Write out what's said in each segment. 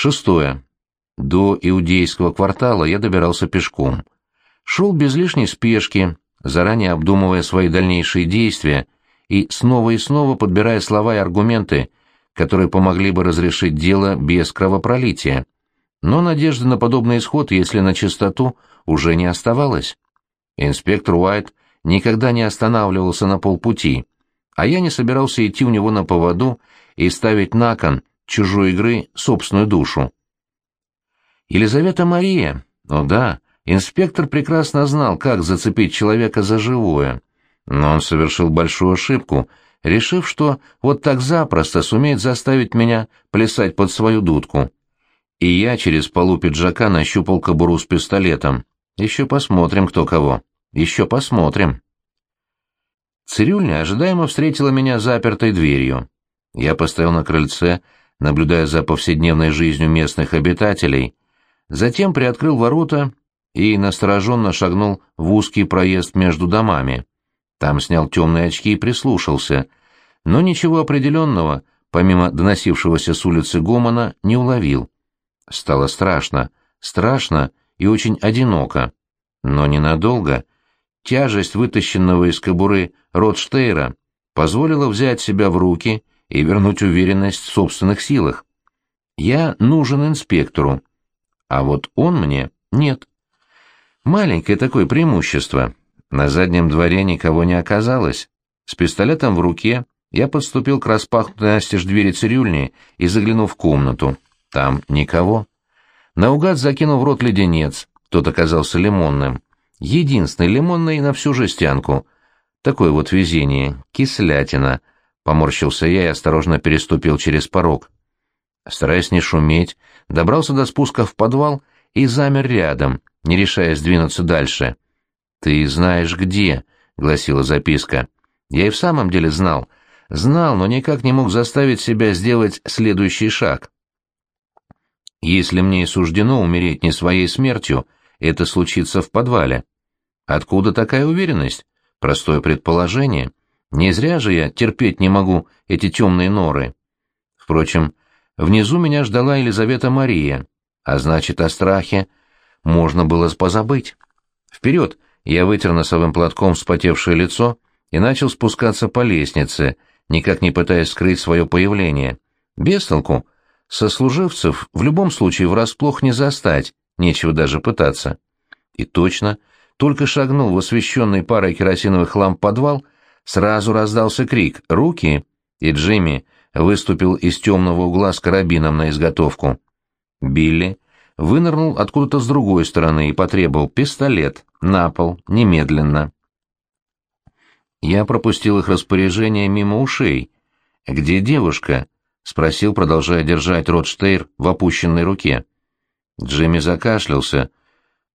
Шестое. До иудейского квартала я добирался пешком. Шел без лишней спешки, заранее обдумывая свои дальнейшие действия и снова и снова подбирая слова и аргументы, которые помогли бы разрешить дело без кровопролития. Но надежды на подобный исход, если на чистоту, уже не оставалось. Инспектор Уайт никогда не останавливался на полпути, а я не собирался идти у него на поводу и ставить на кон чужой игры собственную душу. Елизавета Мария, о да, инспектор прекрасно знал, как зацепить человека за живое, но он совершил большую ошибку, решив, что вот так запросто сумеет заставить меня плясать под свою дудку. И я через полу пиджака нащупал кобуру с пистолетом. Еще посмотрим, кто кого. Еще посмотрим. Цирюльня ожидаемо встретила меня запертой дверью. Я постоял на крыльце, наблюдая за повседневной жизнью местных обитателей, затем приоткрыл ворота и настороженно шагнул в узкий проезд между домами. Там снял темные очки и прислушался, но ничего определенного, помимо доносившегося с улицы гомона, не уловил. Стало страшно, страшно и очень одиноко. Но ненадолго. Тяжесть вытащенного из кобуры Ротштейра позволила взять себя в руки и вернуть уверенность в собственных силах. Я нужен инспектору, а вот он мне нет. Маленькое такое преимущество. На заднем дворе никого не оказалось. С пистолетом в руке я подступил к распахнутой настежь двери цирюльни и заглянул в комнату. Там никого. Наугад закинул в рот леденец, тот оказался лимонным. Единственный лимонный на всю жестянку. Такое вот везение, кислятина. Поморщился я и осторожно переступил через порог. Стараясь не шуметь, добрался до спуска в подвал и замер рядом, не решаясь двинуться дальше. «Ты знаешь где», — гласила записка. Я и в самом деле знал. Знал, но никак не мог заставить себя сделать следующий шаг. Если мне и суждено умереть не своей смертью, это случится в подвале. Откуда такая уверенность? Простое предположение. Не зря же я терпеть не могу эти темные норы. Впрочем, внизу меня ждала Елизавета Мария, а значит, о страхе можно было позабыть. Вперед! Я вытер носовым платком вспотевшее лицо и начал спускаться по лестнице, никак не пытаясь скрыть свое появление. Без толку. Сослуживцев в любом случае врасплох не застать, нечего даже пытаться. И точно, только шагнул в освещенный парой керосиновых ламп подвал, сразу раздался крик «Руки!» и Джимми выступил из темного угла с карабином на изготовку. Билли вынырнул откуда-то с другой стороны и потребовал пистолет на пол, немедленно. Я пропустил их распоряжение мимо ушей. «Где девушка?» — спросил, продолжая держать Ротштейр в опущенной руке. Джимми закашлялся,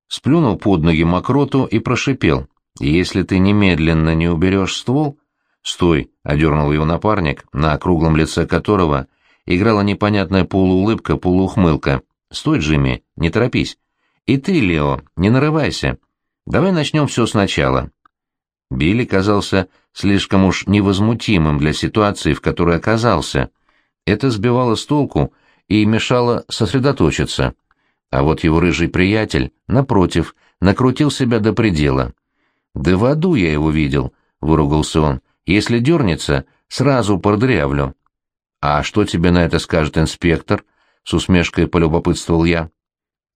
сплюнул под ноги мокроту и прошипел. «Если ты немедленно не уберешь ствол...» «Стой!» — одернул его напарник, на круглом лице которого играла непонятная полуулыбка, полуухмылка. «Стой, Джимми, не торопись. И ты, Лео, не нарывайся. Давай начнем все сначала». Билли казался слишком уж невозмутимым для ситуации, в которой оказался. Это сбивало с толку и мешало сосредоточиться. А вот его рыжий приятель, напротив, накрутил себя до предела. «Да в аду я его видел», — выругался он. «Если дернется, сразу продырявлю». «А что тебе на это скажет инспектор?» — с усмешкой полюбопытствовал я.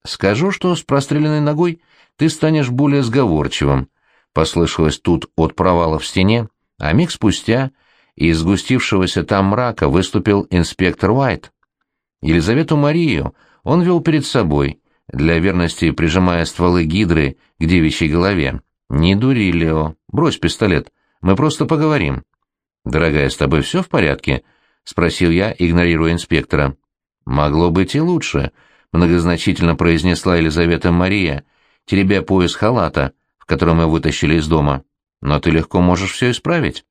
«Скажу, что с простреленной ногой ты станешь более сговорчивым», — послышалось тут от провала в стене, а миг спустя из сгустившегося там мрака выступил инспектор Уайт. Елизавету Марию он вел перед собой, для верности прижимая стволы гидры к девичьей голове. «Не дури, Лео. Брось пистолет. Мы просто поговорим». «Дорогая, с тобой все в порядке?» — спросил я, игнорируя инспектора. «Могло быть и лучше», — многозначительно произнесла Елизавета Мария, теребя пояс халата, в котором мы вытащили из дома. «Но ты легко можешь все исправить».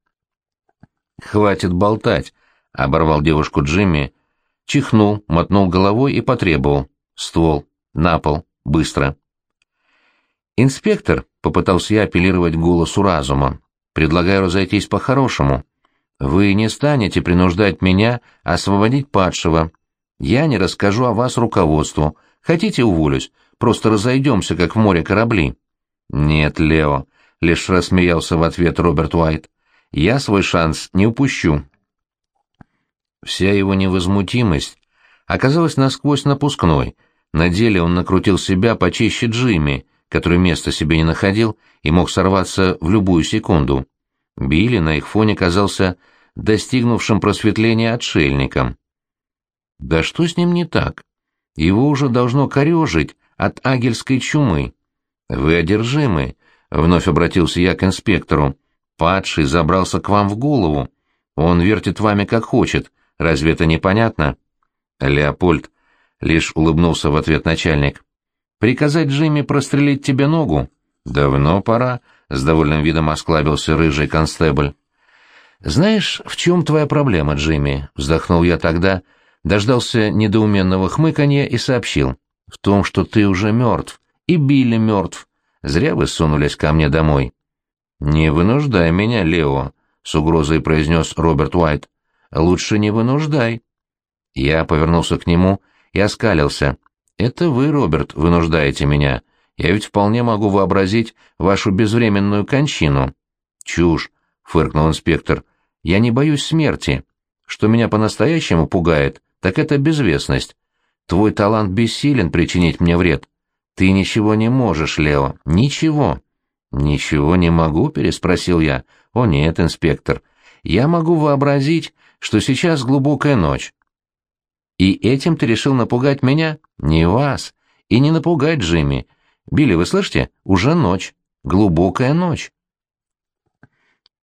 «Хватит болтать», — оборвал девушку Джимми, чихнул, мотнул головой и потребовал. Ствол. На пол. Быстро. «Инспектор», — попытался я апеллировать голосу разума, — «предлагаю разойтись по-хорошему. Вы не станете принуждать меня освободить падшего. Я не расскажу о вас руководству. Хотите, уволюсь? Просто разойдемся, как в море корабли». «Нет, Лео», — лишь рассмеялся в ответ Роберт Уайт. «Я свой шанс не упущу». Вся его невозмутимость оказалась насквозь напускной. На деле он накрутил себя почище Джимми, который места себе не находил и мог сорваться в любую секунду. Билли на их фоне казался достигнувшим просветления отшельником. Да что с ним не так? Его уже должно корежить от агельской чумы. Вы одержимы, — вновь обратился я к инспектору. Падший забрался к вам в голову. Он вертит вами как хочет. Разве это непонятно? Леопольд лишь улыбнулся в ответ начальник. Приказать Джимми прострелить тебе ногу? Давно пора, — с довольным видом осклабился рыжий констебль. «Знаешь, в чем твоя проблема, Джимми?» — вздохнул я тогда, дождался недоуменного хмыканья и сообщил. «В том, что ты уже мертв, и Билли мертв. Зря вы сунулись ко мне домой». «Не вынуждай меня, Лео», — с угрозой произнес Роберт Уайт. «Лучше не вынуждай». Я повернулся к нему и оскалился. «Это вы, Роберт, вынуждаете меня. Я ведь вполне могу вообразить вашу безвременную кончину». «Чушь», — фыркнул инспектор. «Я не боюсь смерти. Что меня по-настоящему пугает, так это безвестность. Твой талант бессилен причинить мне вред. Ты ничего не можешь, Лео, ничего». «Ничего не могу?» — переспросил я. «О нет, инспектор. Я могу вообразить, что сейчас глубокая ночь. И этим ты решил напугать меня? Не вас. И не напугать Джимми. Билли, вы слышите? Уже ночь. Глубокая ночь.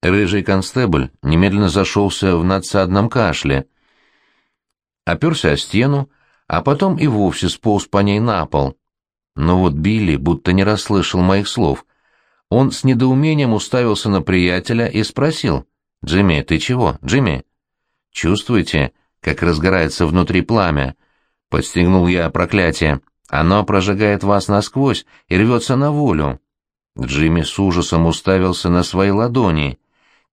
Рыжий констебль немедленно зашелся в надсадном кашле. Оперся о стену, а потом и вовсе сполз по ней на пол. Но вот Билли будто не расслышал моих слов. Он с недоумением уставился на приятеля и спросил. «Джимми, ты чего? Джимми?» «Чувствуете?» Как разгорается внутри пламя. Подстегнул я проклятие. Оно прожигает вас насквозь и рвется на волю. Джимми с ужасом уставился на свои ладони.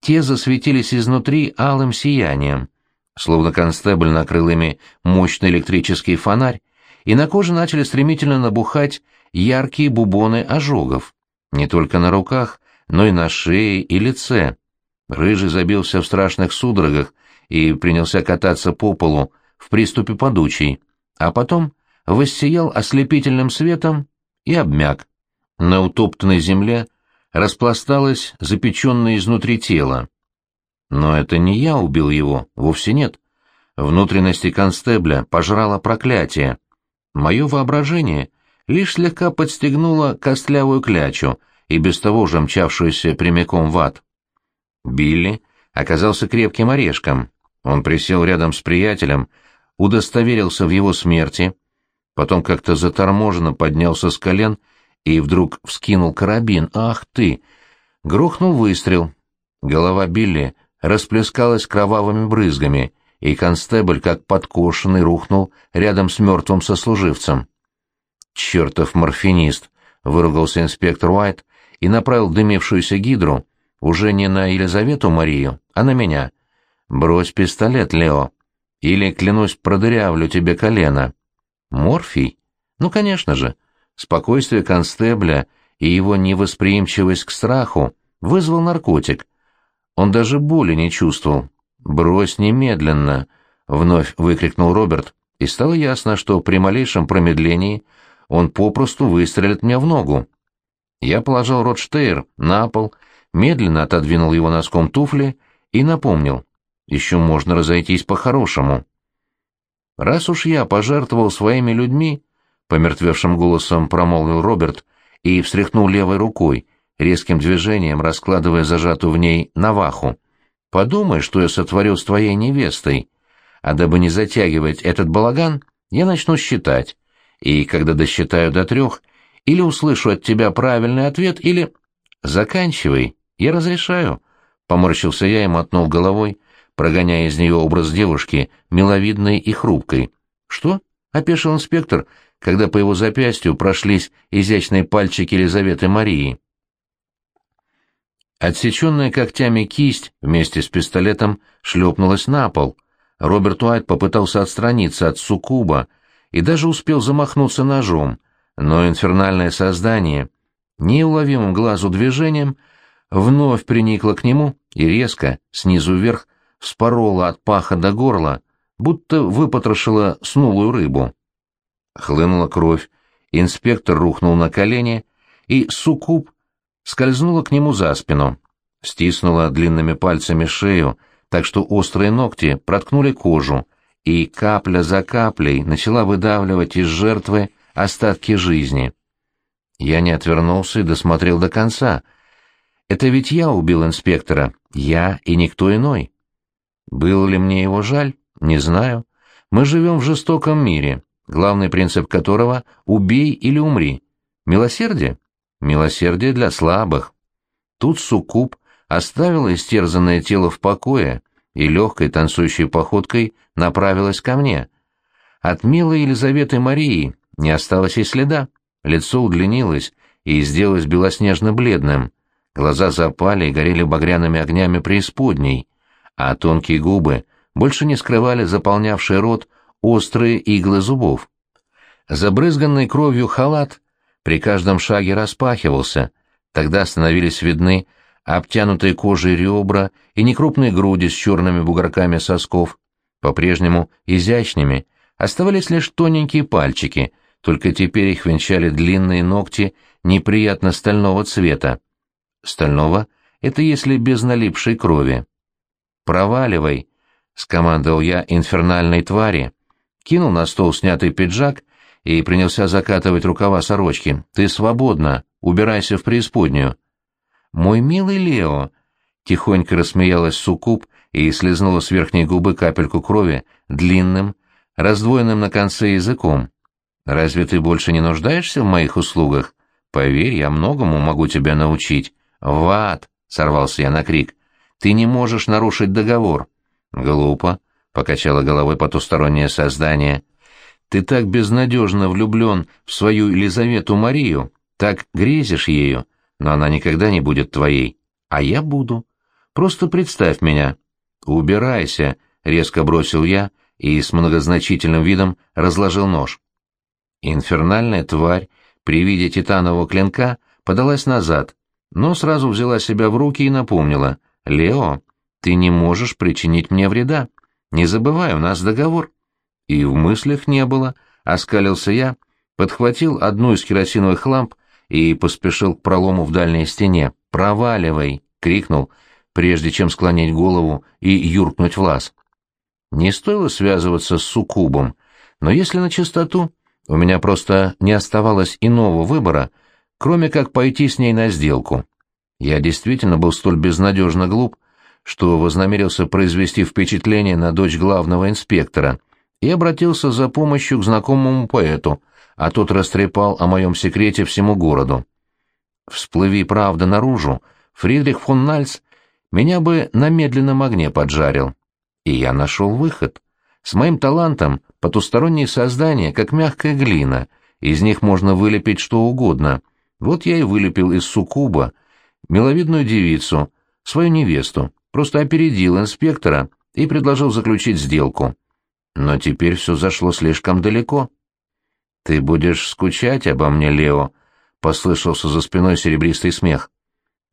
Те засветились изнутри алым сиянием. Словно констебль накрыл ими мощный электрический фонарь, и на коже начали стремительно набухать яркие бубоны ожогов. Не только на руках, но и на шее и лице. Рыжий забился в страшных судорогах, и принялся кататься по полу в приступе подучий, а потом воссиял ослепительным светом и обмяк. На утоптанной земле распласталось запеченное изнутри тело. Но это не я убил его, вовсе нет. Внутренности констебля пожрало проклятие. Мое воображение лишь слегка подстегнуло костлявую клячу и без того же мчавшуюся прямиком в ад. Билли оказался крепким орешком, он присел рядом с приятелем, удостоверился в его смерти, потом как-то заторможенно поднялся с колен и вдруг вскинул карабин. «Ах ты!» Грохнул выстрел. Голова Билли расплескалась кровавыми брызгами, и констебль, как подкошенный, рухнул рядом с мертвым сослуживцем. «Чертов морфинист!» — выругался инспектор Уайт и направил дымившуюся гидру уже не на Елизавету Марию, а на меня — «Брось пистолет, Лео, или, клянусь, продырявлю тебе колено». «Морфий? Ну, конечно же. Спокойствие констебля и его невосприимчивость к страху вызвал наркотик. Он даже боли не чувствовал. «Брось немедленно!» — вновь выкрикнул Роберт, и стало ясно, что при малейшем промедлении он попросту выстрелит мне в ногу. Я положил Ротштейр на пол, медленно отодвинул его носком туфли и напомнил еще можно разойтись по-хорошему. Раз уж я пожертвовал своими людьми, помертвевшим голосом промолвил Роберт и встряхнул левой рукой, резким движением раскладывая зажатую в ней наваху. Подумай, что я сотворил с твоей невестой. А дабы не затягивать этот балаган, я начну считать. И когда досчитаю до трех, или услышу от тебя правильный ответ, или... Заканчивай, я разрешаю. Поморщился я и мотнул головой, прогоняя из нее образ девушки, миловидной и хрупкой. «Что?» — опешил инспектор, когда по его запястью прошлись изящные пальчики Елизаветы Марии. Отсеченная когтями кисть вместе с пистолетом шлепнулась на пол, Роберт Уайт попытался отстраниться от суккуба и даже успел замахнуться ножом, но инфернальное создание неуловимым глазу движением вновь приникло к нему и резко, снизу вверх, вспорола от паха до горла, будто выпотрошила снулую рыбу. Хлынула кровь, инспектор рухнул на колени, и суккуб скользнула к нему за спину, стиснула длинными пальцами шею, так что острые ногти проткнули кожу, и капля за каплей начала выдавливать из жертвы остатки жизни. Я не отвернулся и досмотрел до конца. Это ведь я убил инспектора, я и никто иной. Было ли мне его жаль? Не знаю. Мы живем в жестоком мире, главный принцип которого — убей или умри. Милосердие? Милосердие для слабых. Тут суккуб оставила истерзанное тело в покое и легкой танцующей походкой направилась ко мне. От милой Елизаветы Марии не осталось и следа. Лицо удлинилось и сделалось белоснежно-бледным. Глаза запали и горели багряными огнями преисподней, а тонкие губы больше не скрывали заполнявший рот острые иглы зубов. Забрызганный кровью халат при каждом шаге распахивался, тогда становились видны обтянутые кожей ребра и некрупные груди с черными бугорками сосков, по-прежнему изящными, оставались лишь тоненькие пальчики, только теперь их венчали длинные ногти неприятно стального цвета. Стального — это если без налипшей крови. «Проваливай!» — скомандовал я инфернальной твари, кинул на стол снятый пиджак и принялся закатывать рукава сорочки. «Ты свободна, убирайся в преисподнюю». «Мой милый Лео!» — тихонько рассмеялась Суккуб и слезнула с верхней губы капельку крови длинным, раздвоенным на конце языком. «Разве ты больше не нуждаешься в моих услугах? Поверь, я многому могу тебя научить». «В ад!» — сорвался я на крик. «Ты не можешь нарушить договор». «Глупо», — покачало головой потустороннее создание. «Ты так безнадежно влюблен в свою Елизавету Марию, так грезишь ею, но она никогда не будет твоей, а я буду. Просто представь меня». «Убирайся», — резко бросил я и с многозначительным видом разложил нож. Инфернальная тварь при виде титанового клинка подалась назад, но сразу взяла себя в руки и напомнила. «Лео, ты не можешь причинить мне вреда. Не забывай, у нас договор». И в мыслях не было, оскалился я, подхватил одну из керосиновых ламп и поспешил к пролому в дальней стене. «Проваливай!» — крикнул, прежде чем склонить голову и юркнуть в лаз. Не стоило связываться с суккубом, но если на чистоту, у меня просто не оставалось иного выбора, кроме как пойти с ней на сделку. Я действительно был столь безнадежно глуп, что вознамерился произвести впечатление на дочь главного инспектора и обратился за помощью к знакомому поэту, а тот растрепал о моем секрете всему городу. Всплыви правда наружу, Фридрих фон Нальц меня бы на медленном огне поджарил. И я нашел выход. С моим талантом потусторонние создания, как мягкая глина, из них можно вылепить что угодно. Вот я и вылепил из суккуба миловидную девицу, свою невесту, просто опередил инспектора и предложил заключить сделку. Но теперь все зашло слишком далеко. «Ты будешь скучать обо мне, Лео?» — послышался за спиной серебристый смех.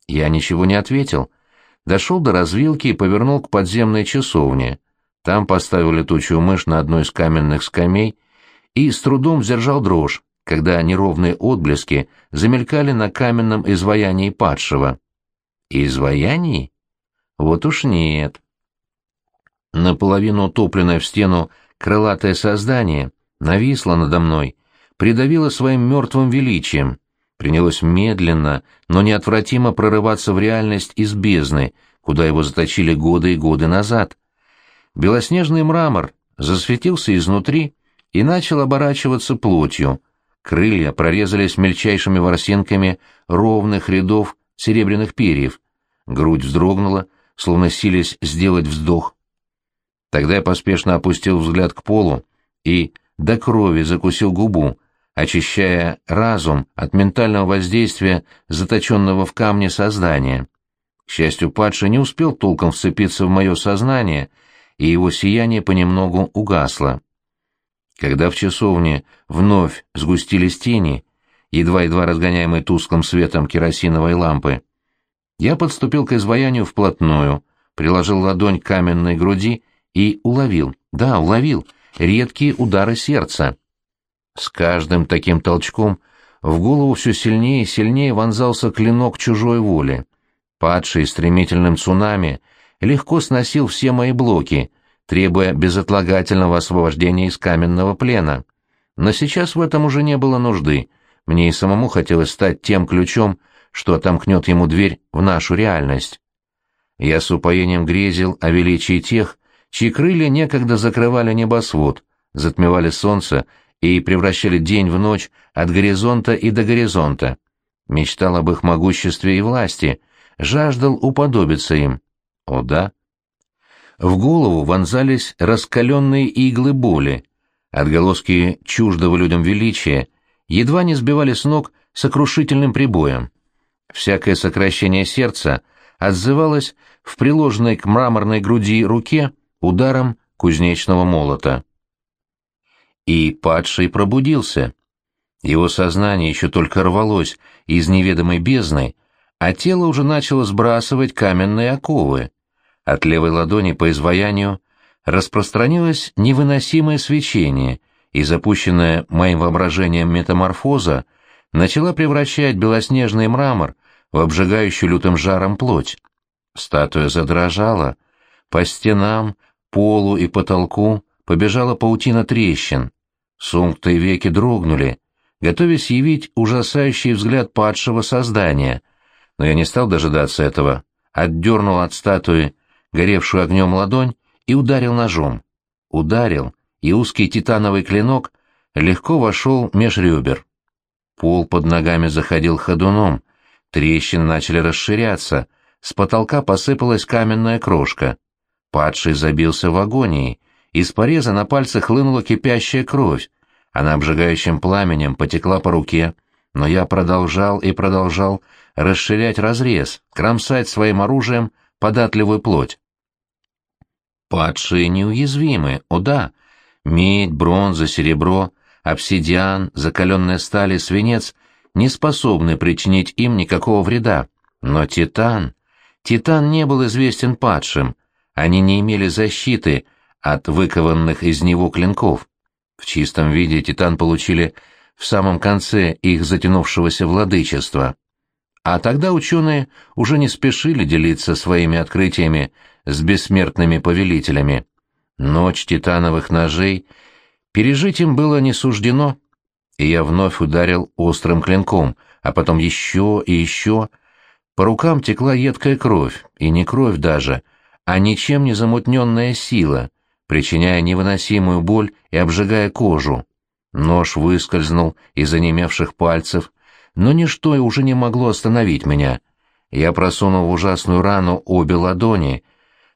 Я ничего не ответил. Дошел до развилки и повернул к подземной часовне. Там поставил летучую мышь на одной из каменных скамей и с трудом сдержал дрожь, когда неровные отблески замелькали на каменном изваянии падшего. Изваянии? Вот уж нет. Наполовину утопленное в стену крылатое создание нависло надо мной, придавило своим мертвым величием, принялось медленно, но неотвратимо прорываться в реальность из бездны, куда его заточили годы и годы назад. Белоснежный мрамор засветился изнутри и начал оборачиваться плотью. Крылья прорезались мельчайшими ворсинками ровных рядов серебряных перьев. Грудь вздрогнула, словно силясь сделать вздох. Тогда я поспешно опустил взгляд к полу и до крови закусил губу, очищая разум от ментального воздействия заточенного в камне создания. К счастью, падший не успел толком вцепиться в мое сознание и его сияние понемногу угасло. Когда в часовне вновь сгустились тени, едва-едва разгоняемые тусклым светом керосиновой лампы, я подступил к изваянию вплотную, приложил ладонь к каменной груди и уловил, да, уловил, редкие удары сердца. С каждым таким толчком в голову все сильнее и сильнее вонзался клинок чужой воли. Падший стремительным цунами легко сносил все мои блоки, требуя безотлагательного освобождения из каменного плена. Но сейчас в этом уже не было нужды. Мне и самому хотелось стать тем ключом, что отомкнет ему дверь в нашу реальность. Я с упоением грезил о величии тех, чьи крылья некогда закрывали небосвод, затмевали солнце и превращали день в ночь от горизонта и до горизонта. Мечтал об их могуществе и власти, жаждал уподобиться им. О да. В голову вонзались раскаленные иглы боли, отголоски чуждого людям величия едва не сбивали с ног сокрушительным прибоем. Всякое сокращение сердца отзывалось в приложенной к мраморной груди руке ударом кузнечного молота. И падший пробудился. Его сознание еще только рвалось из неведомой бездны, а тело уже начало сбрасывать каменные оковы. От левой ладони по изваянию распространилось невыносимое свечение, и запущенная моим воображением метаморфоза начала превращать белоснежный мрамор в обжигающую лютым жаром плоть. Статуя задрожала. По стенам, полу и потолку побежала паутина трещин. Сумкнутые веки дрогнули, готовясь явить ужасающий взгляд падшего создания. Но я не стал дожидаться этого, отдернул от статуи горевшую огнем ладонь и ударил ножом. Ударил, и узкий титановый клинок легко вошел меж ребер. Пол под ногами заходил ходуном, трещины начали расширяться, с потолка посыпалась каменная крошка. Падший забился в агонии, из пореза на пальце хлынула кипящая кровь, она обжигающим пламенем потекла по руке, но я продолжал и продолжал расширять разрез, кромсать своим оружием податливую плоть. Падшие неуязвимы, о да, медь, бронза, серебро, обсидиан, закаленная сталь и свинец не способны причинить им никакого вреда, но титан... Титан не был известен падшим, они не имели защиты — от выкованных из него клинков. В чистом виде титан получили в самом конце их затянувшегося владычества. А тогда ученые уже не спешили делиться своими открытиями с бессмертными повелителями. Ночь титановых ножей пережить им было не суждено, и я вновь ударил острым клинком, а потом еще и еще. По рукам текла едкая кровь, и не кровь даже, а ничем не замутненная сила, причиняя невыносимую боль и обжигая кожу. Нож выскользнул из онемевших пальцев, но ничто уже не могло остановить меня. Я просунул в ужасную рану обе ладони,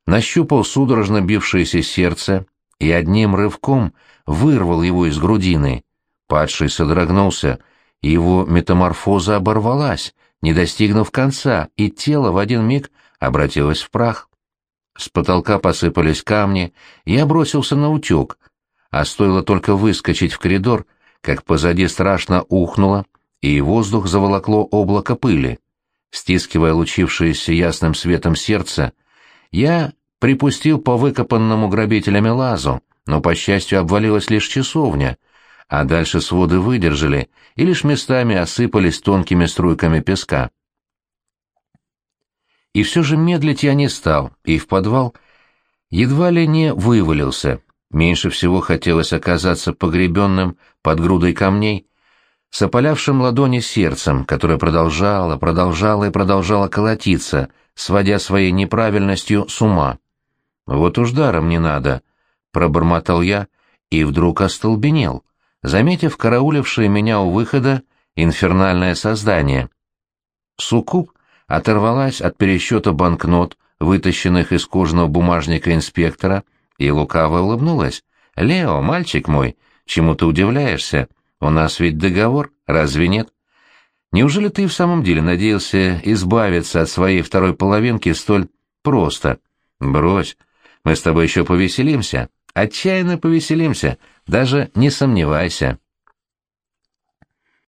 нащупал судорожно бившееся сердце и одним рывком вырвал его из грудины. Падший содрогнулся, и его метаморфоза оборвалась, не достигнув конца, и тело в один миг обратилось в прах. С потолка посыпались камни, я бросился на утек, а стоило только выскочить в коридор, как позади страшно ухнуло, и воздух заволокло облако пыли. Стискивая лучившееся ясным светом сердце, я припустил по выкопанному грабителями лазу, но, по счастью, обвалилась лишь часовня, а дальше своды выдержали и лишь местами осыпались тонкими струйками песка. И все же медлить я не стал, и в подвал едва ли не вывалился. Меньше всего хотелось оказаться погребенным под грудой камней, с опалявшим ладони сердцем, которое продолжало, продолжало и продолжало колотиться, сводя своей неправильностью с ума. «Вот уж даром не надо», — пробормотал я и вдруг остолбенел, заметив караулившее меня у выхода инфернальное создание. Суккуб оторвалась от пересчета банкнот, вытащенных из кожаного бумажника инспектора, и лукаво улыбнулась. «Лео, мальчик мой, чему ты удивляешься? У нас ведь договор, разве нет? Неужели ты в самом деле надеялся избавиться от своей второй половинки столь просто? Брось. Мы с тобой еще повеселимся, отчаянно повеселимся, даже не сомневайся.